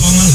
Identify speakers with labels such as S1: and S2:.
S1: Mga